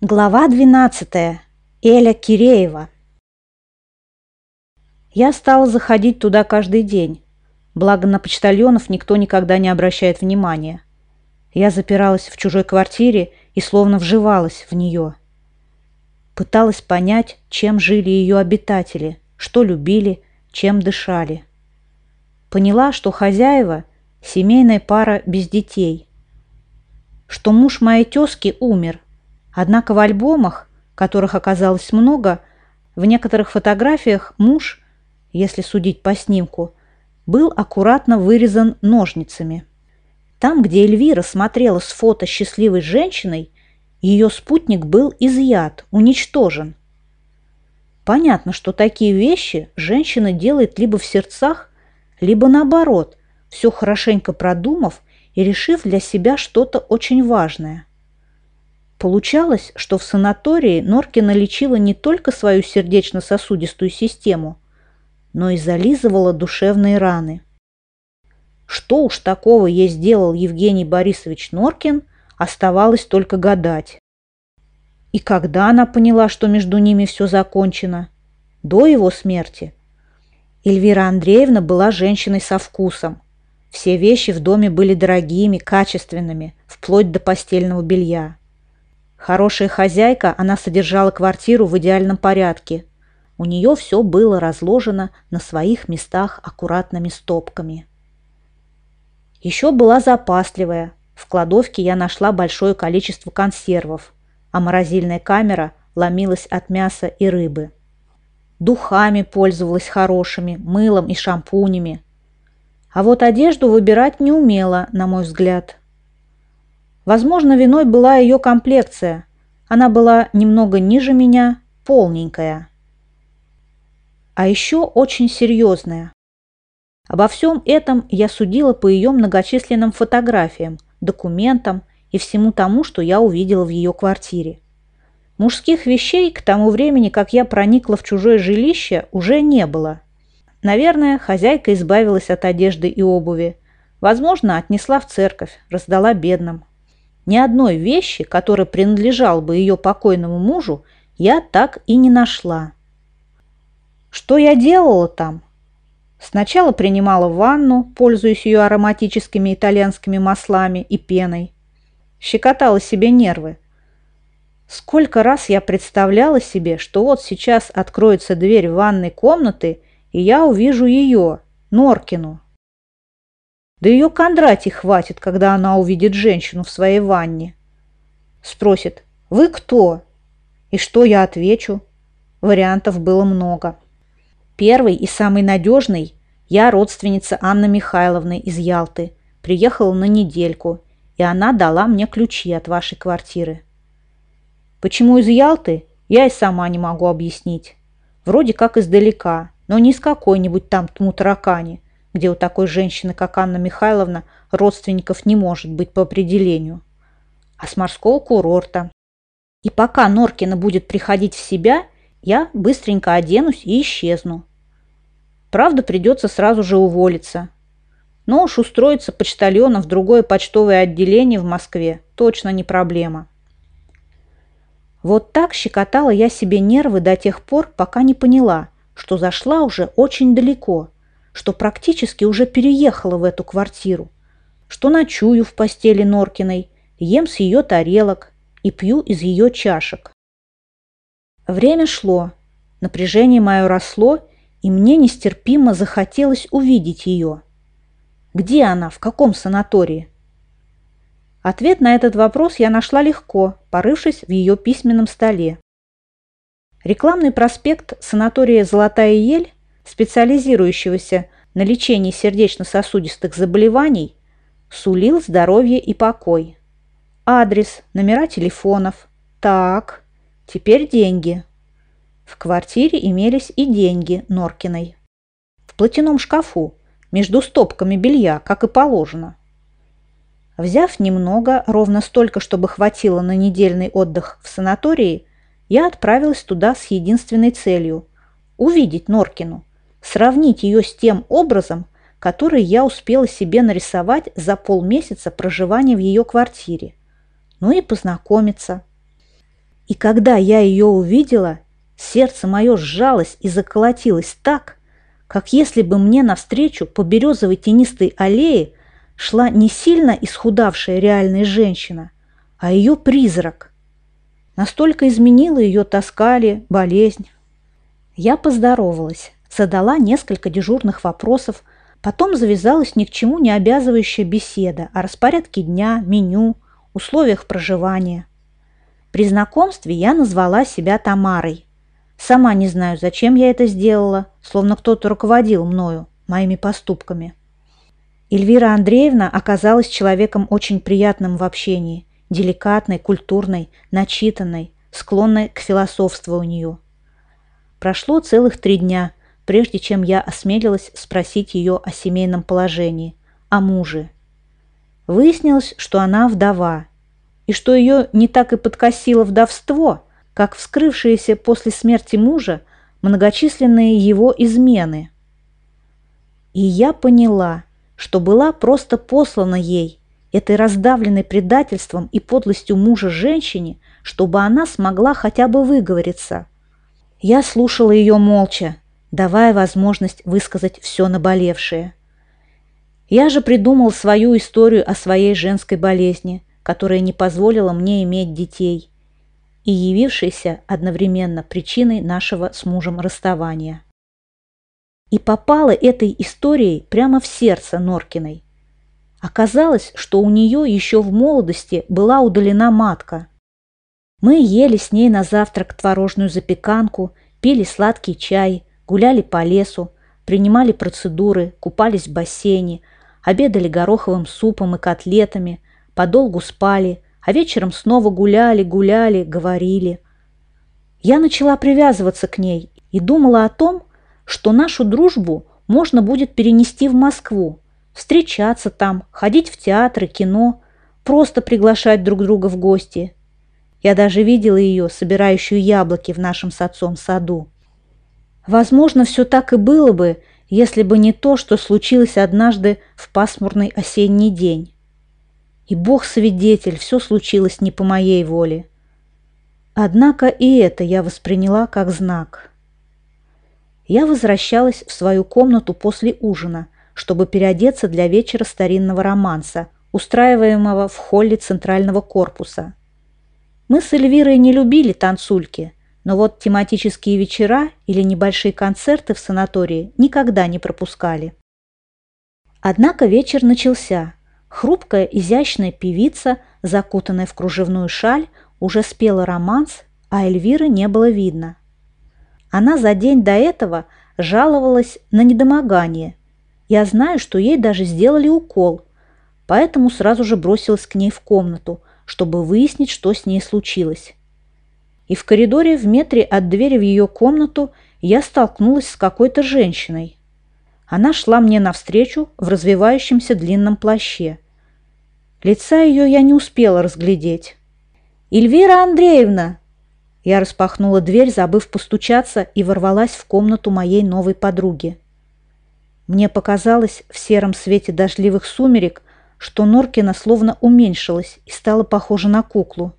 Глава 12. Эля Киреева. Я стала заходить туда каждый день. Благо на почтальонов никто никогда не обращает внимания. Я запиралась в чужой квартире и словно вживалась в нее. Пыталась понять, чем жили ее обитатели, что любили, чем дышали. Поняла, что хозяева – семейная пара без детей. Что муж моей тезки умер – Однако в альбомах, которых оказалось много, в некоторых фотографиях муж, если судить по снимку, был аккуратно вырезан ножницами. Там, где Эльвира смотрела с фото счастливой женщиной, ее спутник был изъят, уничтожен. Понятно, что такие вещи женщина делает либо в сердцах, либо наоборот, все хорошенько продумав и решив для себя что-то очень важное. Получалось, что в санатории Норкина лечила не только свою сердечно-сосудистую систему, но и зализывала душевные раны. Что уж такого ей сделал Евгений Борисович Норкин, оставалось только гадать. И когда она поняла, что между ними все закончено? До его смерти. Эльвира Андреевна была женщиной со вкусом. Все вещи в доме были дорогими, качественными, вплоть до постельного белья. Хорошая хозяйка, она содержала квартиру в идеальном порядке. У нее все было разложено на своих местах аккуратными стопками. Еще была запасливая. В кладовке я нашла большое количество консервов, а морозильная камера ломилась от мяса и рыбы. Духами пользовалась хорошими, мылом и шампунями. А вот одежду выбирать не умела, на мой взгляд. Возможно, виной была ее комплекция. Она была немного ниже меня, полненькая. А еще очень серьезная. Обо всем этом я судила по ее многочисленным фотографиям, документам и всему тому, что я увидела в ее квартире. Мужских вещей к тому времени, как я проникла в чужое жилище, уже не было. Наверное, хозяйка избавилась от одежды и обуви. Возможно, отнесла в церковь, раздала бедным. Ни одной вещи, которая принадлежала бы ее покойному мужу, я так и не нашла. Что я делала там? Сначала принимала ванну, пользуясь ее ароматическими итальянскими маслами и пеной. Щекотала себе нервы. Сколько раз я представляла себе, что вот сейчас откроется дверь ванной комнаты, и я увижу ее, Норкину, да ее Кондратий хватит, когда она увидит женщину в своей ванне. Спросит, вы кто? И что я отвечу? Вариантов было много. Первый и самый надежный – я родственница Анны Михайловны из Ялты. Приехала на недельку, и она дала мне ключи от вашей квартиры. Почему из Ялты, я и сама не могу объяснить. Вроде как издалека, но не из какой-нибудь там тмутаракани – где у такой женщины, как Анна Михайловна, родственников не может быть по определению, а с морского курорта. И пока Норкина будет приходить в себя, я быстренько оденусь и исчезну. Правда, придется сразу же уволиться. Но уж устроиться почтальоном в другое почтовое отделение в Москве точно не проблема. Вот так щекотала я себе нервы до тех пор, пока не поняла, что зашла уже очень далеко – что практически уже переехала в эту квартиру, что ночую в постели Норкиной, ем с ее тарелок и пью из ее чашек. Время шло, напряжение мое росло, и мне нестерпимо захотелось увидеть ее. Где она, в каком санатории? Ответ на этот вопрос я нашла легко, порывшись в ее письменном столе. Рекламный проспект санатория «Золотая ель» специализирующегося на лечении сердечно-сосудистых заболеваний, сулил здоровье и покой. Адрес, номера телефонов. Так, теперь деньги. В квартире имелись и деньги Норкиной. В платяном шкафу, между стопками белья, как и положено. Взяв немного, ровно столько, чтобы хватило на недельный отдых в санатории, я отправилась туда с единственной целью – увидеть Норкину сравнить ее с тем образом, который я успела себе нарисовать за полмесяца проживания в ее квартире. Ну и познакомиться. И когда я ее увидела, сердце мое сжалось и заколотилось так, как если бы мне навстречу по березовой тенистой аллее шла не сильно исхудавшая реальная женщина, а ее призрак. Настолько изменила ее таскали, болезнь. Я поздоровалась, задала несколько дежурных вопросов, потом завязалась ни к чему не обязывающая беседа о распорядке дня, меню, условиях проживания. При знакомстве я назвала себя Тамарой. Сама не знаю, зачем я это сделала, словно кто-то руководил мною, моими поступками. Эльвира Андреевна оказалась человеком очень приятным в общении, деликатной, культурной, начитанной, склонной к философствованию. Прошло целых три дня, прежде чем я осмелилась спросить ее о семейном положении, о муже. Выяснилось, что она вдова, и что ее не так и подкосило вдовство, как вскрывшиеся после смерти мужа многочисленные его измены. И я поняла, что была просто послана ей, этой раздавленной предательством и подлостью мужа женщине, чтобы она смогла хотя бы выговориться. Я слушала ее молча, давая возможность высказать все наболевшее. Я же придумал свою историю о своей женской болезни, которая не позволила мне иметь детей и явившейся одновременно причиной нашего с мужем расставания. И попала этой историей прямо в сердце Норкиной. Оказалось, что у нее еще в молодости была удалена матка. Мы ели с ней на завтрак творожную запеканку, пили сладкий чай, гуляли по лесу, принимали процедуры, купались в бассейне, обедали гороховым супом и котлетами, подолгу спали, а вечером снова гуляли, гуляли, говорили. Я начала привязываться к ней и думала о том, что нашу дружбу можно будет перенести в Москву, встречаться там, ходить в театры, кино, просто приглашать друг друга в гости. Я даже видела ее, собирающую яблоки в нашем с отцом саду. Возможно, все так и было бы, если бы не то, что случилось однажды в пасмурный осенний день. И Бог свидетель, все случилось не по моей воле. Однако и это я восприняла как знак. Я возвращалась в свою комнату после ужина – чтобы переодеться для вечера старинного романса, устраиваемого в холле центрального корпуса. Мы с Эльвирой не любили танцульки, но вот тематические вечера или небольшие концерты в санатории никогда не пропускали. Однако вечер начался. Хрупкая, изящная певица, закутанная в кружевную шаль, уже спела романс, а Эльвиры не было видно. Она за день до этого жаловалась на недомогание, я знаю, что ей даже сделали укол, поэтому сразу же бросилась к ней в комнату, чтобы выяснить, что с ней случилось. И в коридоре в метре от двери в ее комнату я столкнулась с какой-то женщиной. Она шла мне навстречу в развивающемся длинном плаще. Лица ее я не успела разглядеть. «Эльвира Андреевна!» Я распахнула дверь, забыв постучаться, и ворвалась в комнату моей новой подруги. Мне показалось в сером свете дождливых сумерек, что Норкина словно уменьшилась и стала похожа на куклу.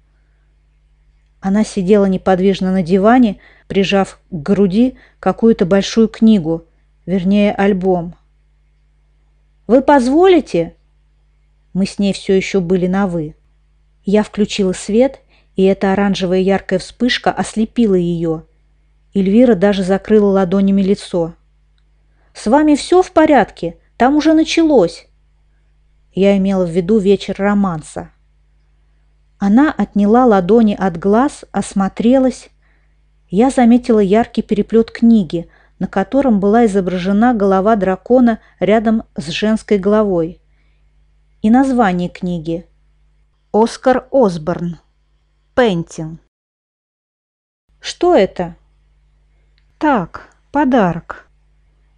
Она сидела неподвижно на диване, прижав к груди какую-то большую книгу, вернее, альбом. «Вы позволите?» Мы с ней все еще были на «вы». Я включила свет, и эта оранжевая яркая вспышка ослепила ее. Эльвира даже закрыла ладонями лицо. С вами все в порядке? Там уже началось. Я имела в виду вечер романса. Она отняла ладони от глаз, осмотрелась. Я заметила яркий переплет книги, на котором была изображена голова дракона рядом с женской головой. И название книги «Оскар Осборн. Пентин». «Что это?» «Так, подарок».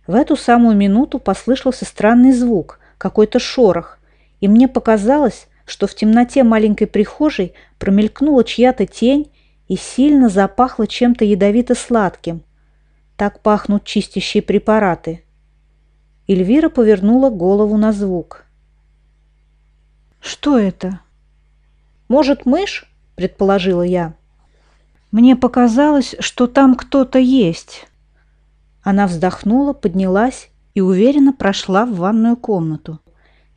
В эту самую минуту послышался странный звук, какой-то шорох, и мне показалось, что в темноте маленькой прихожей промелькнула чья-то тень и сильно запахло чем-то ядовито-сладким. Так пахнут чистящие препараты. Эльвира повернула голову на звук. «Что это?» «Может, мышь?» – предположила я. Мне показалось, что там кто-то есть. Она вздохнула, поднялась и уверенно прошла в ванную комнату.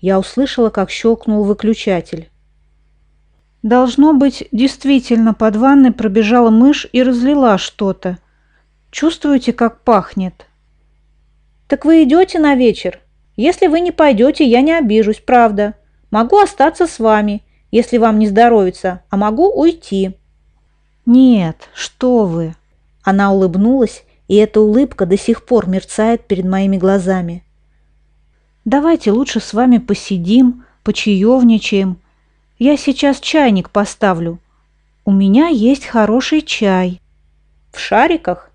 Я услышала, как щелкнул выключатель. Должно быть, действительно под ванной пробежала мышь и разлила что-то. Чувствуете, как пахнет? Так вы идете на вечер? Если вы не пойдете, я не обижусь, правда. Могу остаться с вами, если вам не здоровится, а могу уйти. Нет, что вы. Она улыбнулась, и эта улыбка до сих пор мерцает перед моими глазами. Давайте лучше с вами посидим, почаевничаем, я сейчас чайник поставлю. У меня есть хороший чай. В шариках?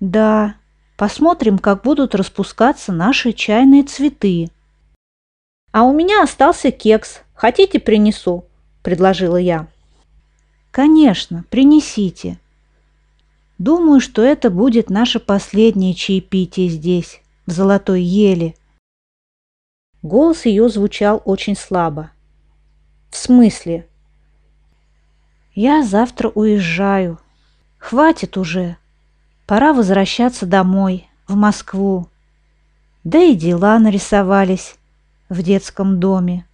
Да. Посмотрим, как будут распускаться наши чайные цветы. А у меня остался кекс. Хотите, принесу? Предложила я. Конечно, принесите. Думаю, что это будет наше последнее чаепитие здесь, в золотой еле. Голос ее звучал очень слабо. «В смысле?» «Я завтра уезжаю. Хватит уже. Пора возвращаться домой, в Москву. Да и дела нарисовались в детском доме».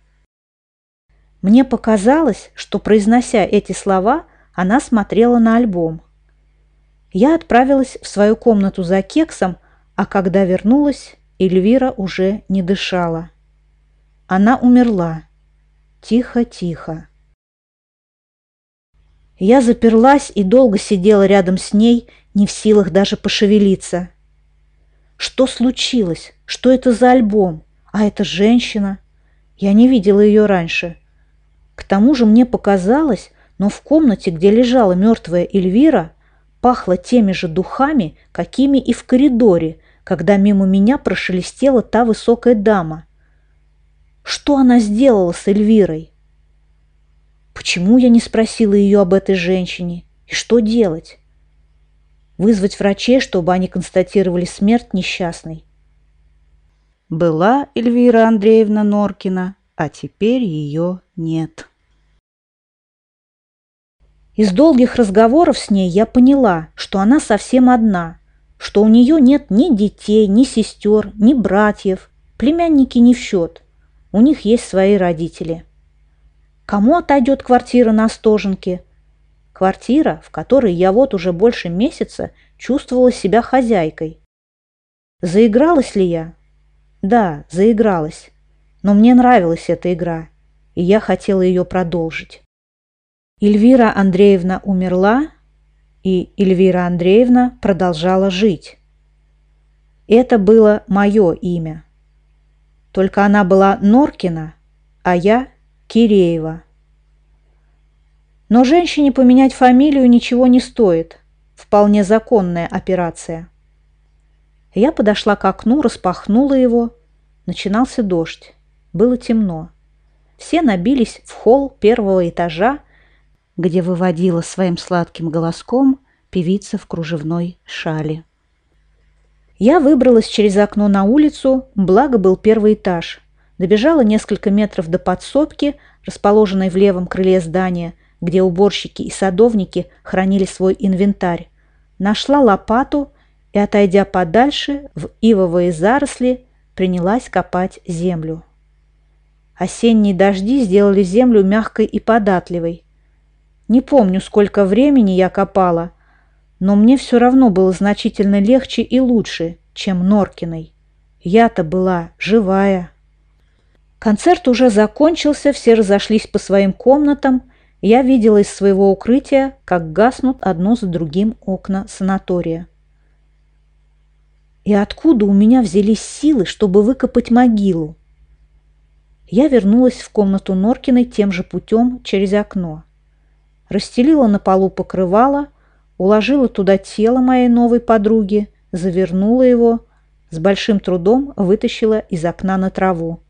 Мне показалось, что, произнося эти слова, она смотрела на альбом. Я отправилась в свою комнату за кексом, а когда вернулась, Эльвира уже не дышала. Она умерла. Тихо-тихо. Я заперлась и долго сидела рядом с ней, не в силах даже пошевелиться. Что случилось? Что это за альбом? А это женщина? Я не видела ее раньше. К тому же мне показалось, но в комнате, где лежала мертвая Эльвира, пахло теми же духами, какими и в коридоре, когда мимо меня прошелестела та высокая дама – что она сделала с Эльвирой? Почему я не спросила ее об этой женщине? И что делать? Вызвать врачей, чтобы они констатировали смерть несчастной? Была Эльвира Андреевна Норкина, а теперь ее нет. Из долгих разговоров с ней я поняла, что она совсем одна, что у нее нет ни детей, ни сестер, ни братьев, племянники не в счет. У них есть свои родители. Кому отойдет квартира на Стоженке? Квартира, в которой я вот уже больше месяца чувствовала себя хозяйкой. Заигралась ли я? Да, заигралась. Но мне нравилась эта игра, и я хотела ее продолжить. Эльвира Андреевна умерла, и Эльвира Андреевна продолжала жить. Это было мое имя. Только она была Норкина, а я Киреева. Но женщине поменять фамилию ничего не стоит. Вполне законная операция. Я подошла к окну, распахнула его. Начинался дождь. Было темно. Все набились в холл первого этажа, где выводила своим сладким голоском певица в кружевной шале. Я выбралась через окно на улицу, благо был первый этаж. Добежала несколько метров до подсобки, расположенной в левом крыле здания, где уборщики и садовники хранили свой инвентарь. Нашла лопату и, отойдя подальше, в ивовые заросли, принялась копать землю. Осенние дожди сделали землю мягкой и податливой. Не помню, сколько времени я копала – но мне все равно было значительно легче и лучше, чем Норкиной. Я-то была живая. Концерт уже закончился, все разошлись по своим комнатам. Я видела из своего укрытия, как гаснут одно за другим окна санатория. И откуда у меня взялись силы, чтобы выкопать могилу? Я вернулась в комнату Норкиной тем же путем через окно. Расстелила на полу покрывало, уложила туда тело моей новой подруги, завернула его, с большим трудом вытащила из окна на траву,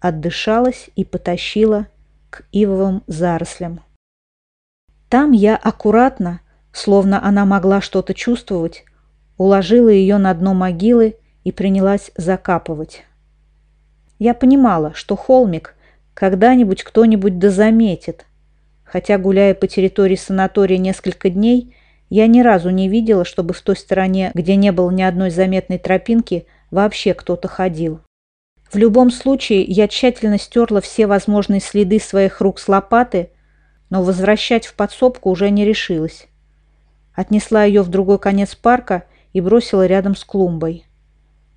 отдышалась и потащила к ивовым зарослям. Там я аккуратно, словно она могла что-то чувствовать, уложила ее на дно могилы и принялась закапывать. Я понимала, что холмик когда-нибудь кто-нибудь дозаметит, Хотя, гуляя по территории санатория несколько дней, я ни разу не видела, чтобы в той стороне, где не было ни одной заметной тропинки, вообще кто-то ходил. В любом случае, я тщательно стерла все возможные следы своих рук с лопаты, но возвращать в подсобку уже не решилась. Отнесла ее в другой конец парка и бросила рядом с клумбой.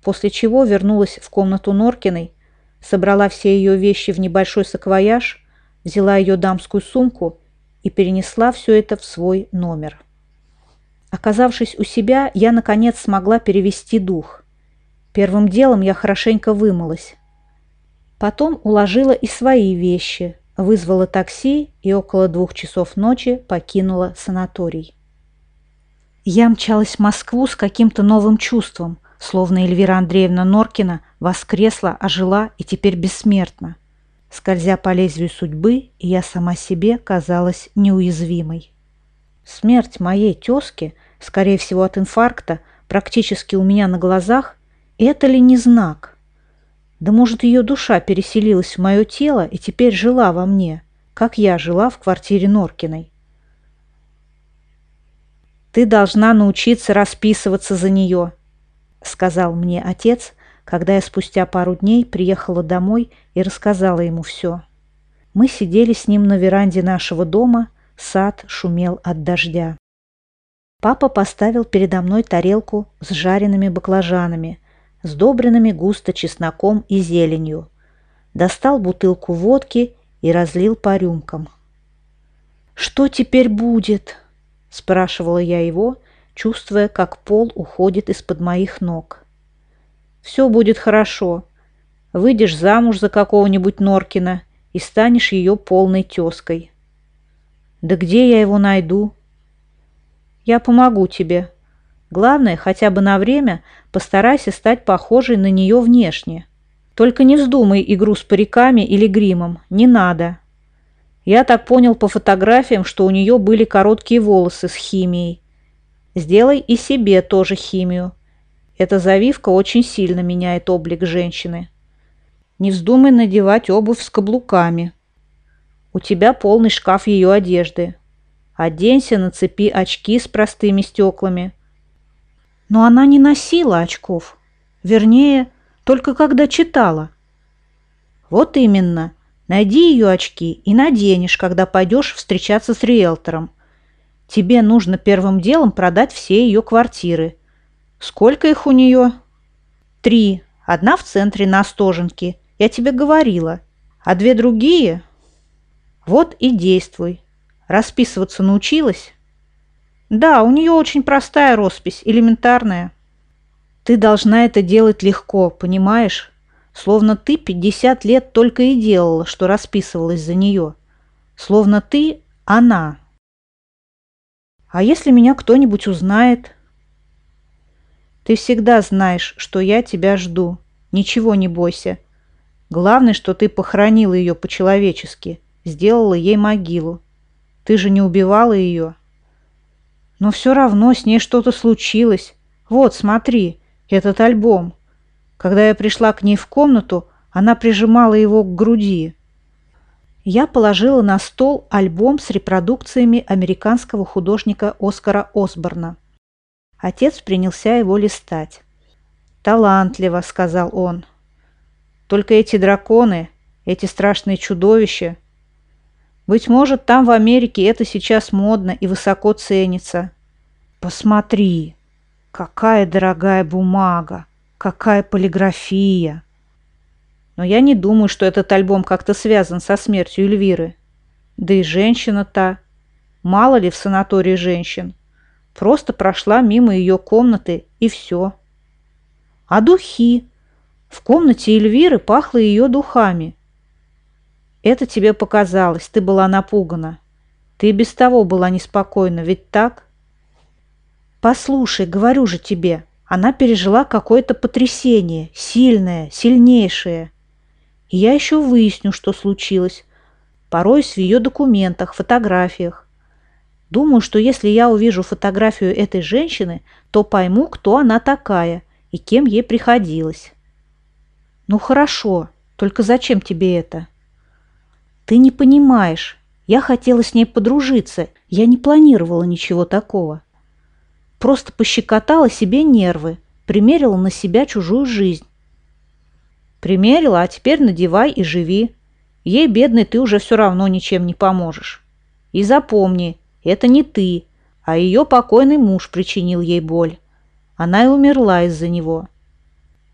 После чего вернулась в комнату Норкиной, собрала все ее вещи в небольшой саквояж, взяла ее дамскую сумку и перенесла все это в свой номер. Оказавшись у себя, я, наконец, смогла перевести дух. Первым делом я хорошенько вымылась. Потом уложила и свои вещи, вызвала такси и около двух часов ночи покинула санаторий. Я мчалась в Москву с каким-то новым чувством, словно Эльвира Андреевна Норкина воскресла, ожила и теперь бессмертна. Скользя по лезвию судьбы, я сама себе казалась неуязвимой. Смерть моей тезки, скорее всего от инфаркта, практически у меня на глазах, это ли не знак? Да может, ее душа переселилась в мое тело и теперь жила во мне, как я жила в квартире Норкиной. «Ты должна научиться расписываться за нее», — сказал мне отец, когда я спустя пару дней приехала домой и рассказала ему все. Мы сидели с ним на веранде нашего дома, Сад шумел от дождя. Папа поставил передо мной тарелку с жареными баклажанами, сдобренными густо чесноком и зеленью. Достал бутылку водки и разлил по рюмкам. «Что теперь будет?» – спрашивала я его, чувствуя, как пол уходит из-под моих ног. «Все будет хорошо. Выйдешь замуж за какого-нибудь Норкина и станешь ее полной тезкой». Да где я его найду? Я помогу тебе. Главное, хотя бы на время постарайся стать похожей на нее внешне. Только не вздумай игру с париками или гримом. Не надо. Я так понял по фотографиям, что у нее были короткие волосы с химией. Сделай и себе тоже химию. Эта завивка очень сильно меняет облик женщины. Не вздумай надевать обувь с каблуками. У тебя полный шкаф ее одежды. Оденься, нацепи очки с простыми стеклами. Но она не носила очков. Вернее, только когда читала. Вот именно. Найди ее очки и наденешь, когда пойдешь встречаться с риэлтором. Тебе нужно первым делом продать все ее квартиры. Сколько их у нее? Три. Одна в центре на Остоженке. Я тебе говорила. А две другие вот и действуй. Расписываться научилась? Да, у нее очень простая роспись, элементарная. Ты должна это делать легко, понимаешь? Словно ты 50 лет только и делала, что расписывалась за нее. Словно ты – она. А если меня кто-нибудь узнает? Ты всегда знаешь, что я тебя жду. Ничего не бойся. Главное, что ты похоронила ее по-человечески – сделала ей могилу. Ты же не убивала ее. Но все равно с ней что-то случилось. Вот, смотри, этот альбом. Когда я пришла к ней в комнату, она прижимала его к груди. Я положила на стол альбом с репродукциями американского художника Оскара Осборна. Отец принялся его листать. «Талантливо», — сказал он. «Только эти драконы, эти страшные чудовища, быть может, там в Америке это сейчас модно и высоко ценится. Посмотри, какая дорогая бумага, какая полиграфия. Но я не думаю, что этот альбом как-то связан со смертью Эльвиры. Да и женщина та. Мало ли в санатории женщин. Просто прошла мимо ее комнаты и все. А духи? В комнате Эльвиры пахло ее духами. Это тебе показалось, ты была напугана. Ты без того была неспокойна, ведь так? Послушай, говорю же тебе, она пережила какое-то потрясение, сильное, сильнейшее. И я еще выясню, что случилось. Пороюсь в ее документах, фотографиях. Думаю, что если я увижу фотографию этой женщины, то пойму, кто она такая и кем ей приходилось. Ну хорошо, только зачем тебе это? Ты не понимаешь. Я хотела с ней подружиться, я не планировала ничего такого. Просто пощекотала себе нервы, примерила на себя чужую жизнь. Примерила, а теперь надевай и живи. Ей, бедной, ты уже все равно ничем не поможешь. И запомни, это не ты, а ее покойный муж причинил ей боль. Она и умерла из-за него.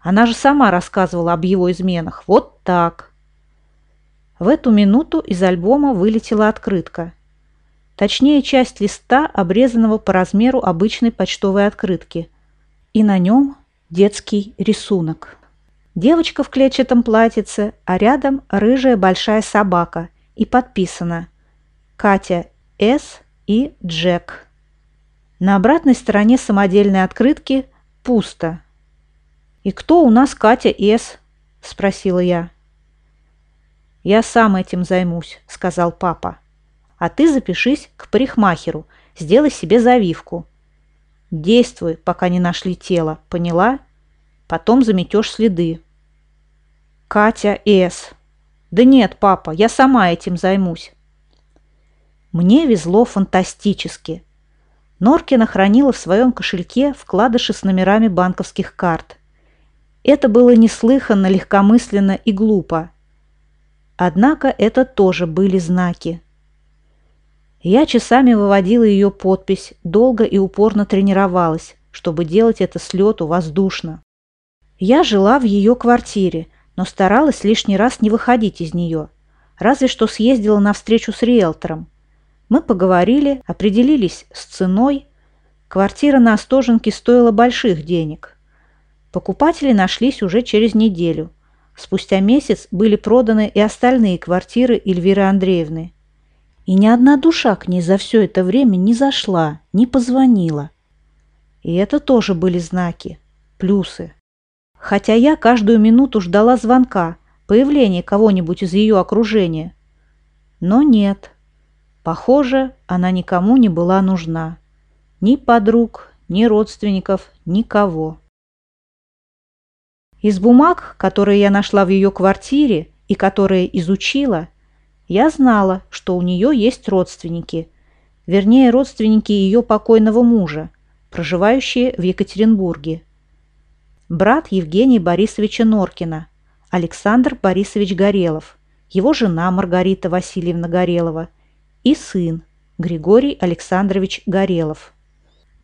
Она же сама рассказывала об его изменах. Вот так. В эту минуту из альбома вылетела открытка. Точнее, часть листа, обрезанного по размеру обычной почтовой открытки. И на нем детский рисунок. Девочка в клетчатом платьице, а рядом рыжая большая собака. И подписано «Катя С. и Джек». На обратной стороне самодельной открытки пусто. «И кто у нас Катя С?» – спросила я. «Я сам этим займусь», – сказал папа. «А ты запишись к парикмахеру, сделай себе завивку. Действуй, пока не нашли тело, поняла? Потом заметешь следы». «Катя С. Да нет, папа, я сама этим займусь». Мне везло фантастически. Норкина хранила в своем кошельке вкладыши с номерами банковских карт. Это было неслыханно, легкомысленно и глупо. Однако это тоже были знаки. Я часами выводила ее подпись, долго и упорно тренировалась, чтобы делать это с лету воздушно. Я жила в ее квартире, но старалась лишний раз не выходить из нее, разве что съездила на встречу с риэлтором. Мы поговорили, определились с ценой. Квартира на Остоженке стоила больших денег. Покупатели нашлись уже через неделю – Спустя месяц были проданы и остальные квартиры Эльвиры Андреевны. И ни одна душа к ней за все это время не зашла, не позвонила. И это тоже были знаки, плюсы. Хотя я каждую минуту ждала звонка, появления кого-нибудь из ее окружения. Но нет. Похоже, она никому не была нужна. Ни подруг, ни родственников, никого. Из бумаг, которые я нашла в ее квартире и которые изучила, я знала, что у нее есть родственники, вернее, родственники ее покойного мужа, проживающие в Екатеринбурге. Брат Евгения Борисовича Норкина, Александр Борисович Горелов, его жена Маргарита Васильевна Горелова и сын Григорий Александрович Горелов.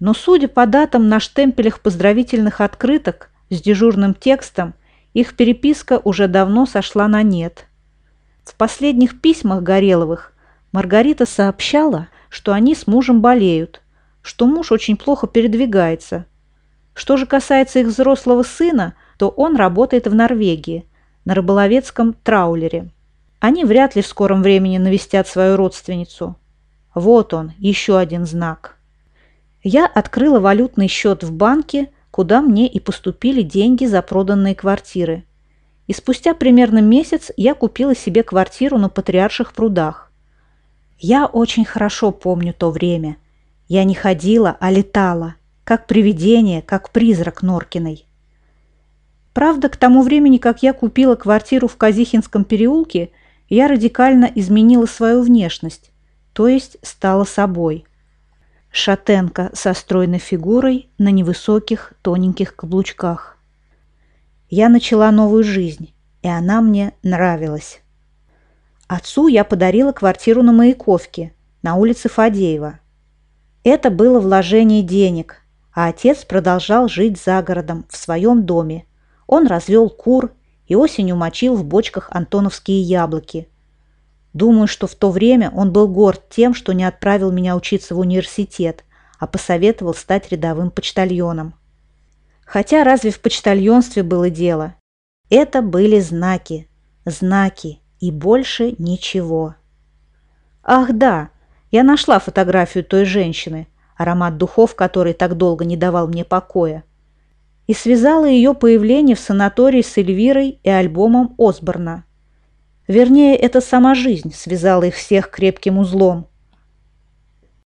Но судя по датам на штемпелях поздравительных открыток, с дежурным текстом, их переписка уже давно сошла на нет. В последних письмах Гореловых Маргарита сообщала, что они с мужем болеют, что муж очень плохо передвигается. Что же касается их взрослого сына, то он работает в Норвегии, на рыболовецком траулере. Они вряд ли в скором времени навестят свою родственницу. Вот он, еще один знак. Я открыла валютный счет в банке, куда мне и поступили деньги за проданные квартиры. И спустя примерно месяц я купила себе квартиру на Патриарших прудах. Я очень хорошо помню то время. Я не ходила, а летала, как привидение, как призрак Норкиной. Правда, к тому времени, как я купила квартиру в Казихинском переулке, я радикально изменила свою внешность, то есть стала собой – Шатенка со стройной фигурой на невысоких тоненьких каблучках. Я начала новую жизнь, и она мне нравилась. Отцу я подарила квартиру на Маяковке, на улице Фадеева. Это было вложение денег, а отец продолжал жить за городом, в своем доме. Он развел кур и осенью мочил в бочках антоновские яблоки – Думаю, что в то время он был горд тем, что не отправил меня учиться в университет, а посоветовал стать рядовым почтальоном. Хотя разве в почтальонстве было дело? Это были знаки, знаки и больше ничего. Ах да, я нашла фотографию той женщины, аромат духов которой так долго не давал мне покоя, и связала ее появление в санатории с Эльвирой и альбомом Осборна – Вернее, это сама жизнь связала их всех крепким узлом.